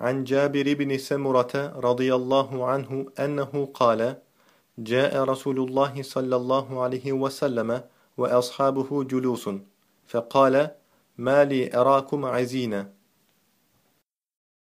عن جابر بن سمرة رضي الله عنه أنه قال جاء رسول الله صلى الله عليه وسلم وأصحابه جلوس فقال ما لي أراكم عزينا.